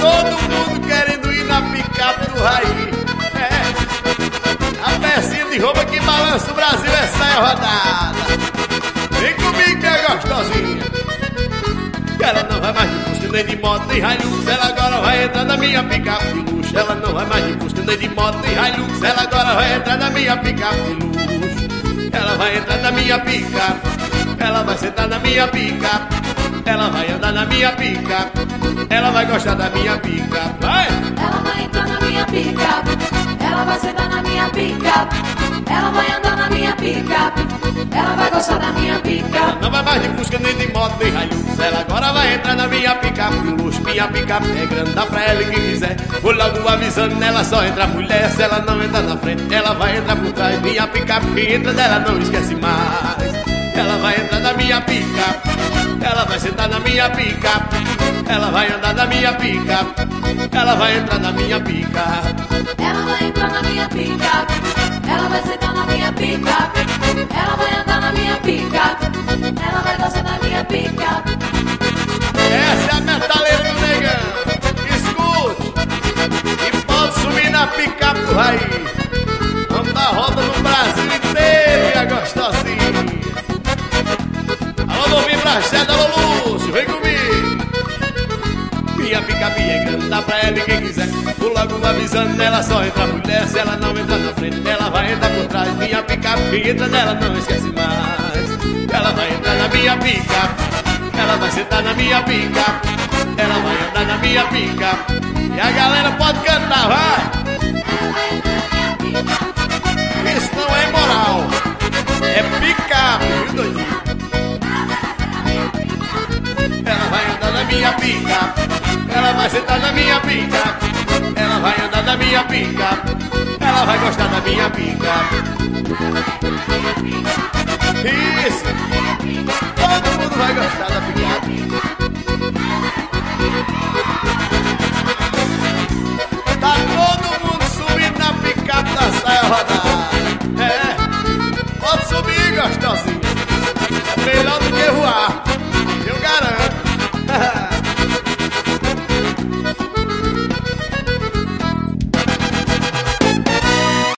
todo mundo querendo ir na picape do Raí. É. A pecinha de roupa que balança o Brasil é saia rodada. Vem comigo, minha gostosinha. Ela não vai mais de Fusca, nem de moto, nem Hilux Ela agora vai entrar na minha picape de luxo Ela não vai mais de Fusca, nem de moto, nem Hilux Ela agora vai entrar na minha picape de luxo Ela vai entrar na minha picape Ela vai sentar na minha picape Ela vai andar na minha picape Ela vai gostar da minha picape Vai! Ela vai entrar na minha picape Ela vai sentar na minha picape Ela vai andar na minha picape Ela vai gostar da minha picape Não vai mais de Fusca, nem de moto, nem Hilux Ela agora vai entrar na minha picape de luxo Minha picape é grande, dá pra ela quem quiser. Vou logo avisando nela, só entra mulher. Se ela não entrar na frente, ela vai entrar por trás. Minha picape, quem entra dela não esquece mais. Ela vai entrar na minha picape Ela vai sentar na minha picape Ela vai andar na minha picape Ela vai entrar na minha picape Ela vai entrar na minha picape Ela vai sentar na minha picape Ela vai andar na minha picape Ela vai gostar da minha picape Essa é a metaleira do negão. Escute. E pode subir na picape do Raí. Vamos dar roda no Brasil inteiro, minha gostosinha. Alô, Brachada, alô, Lúcio, vem comigo. Minha picape é grande, dá pra ela e quem quiser. Vou logo avisando nela, só entra mulher. Se ela não entrar na frente, ela vai entrar por trás. Minha picape, entra nela não esquece mais. Ela vai entrar na minha picape. Ela vai sentar na minha pica, ela vai andar na minha pica. E a galera pode cantar, vai! Isso não é moral, é picape, viu, doidinho? Minha pica, ela vai sentar na minha pica, ela vai andar na minha pica, ela vai gostar da minha pica. Isso! Todo mundo vai gostar da picape. Tá todo mundo subindo na picape da saia rodada. É, pode subir, gostosinho.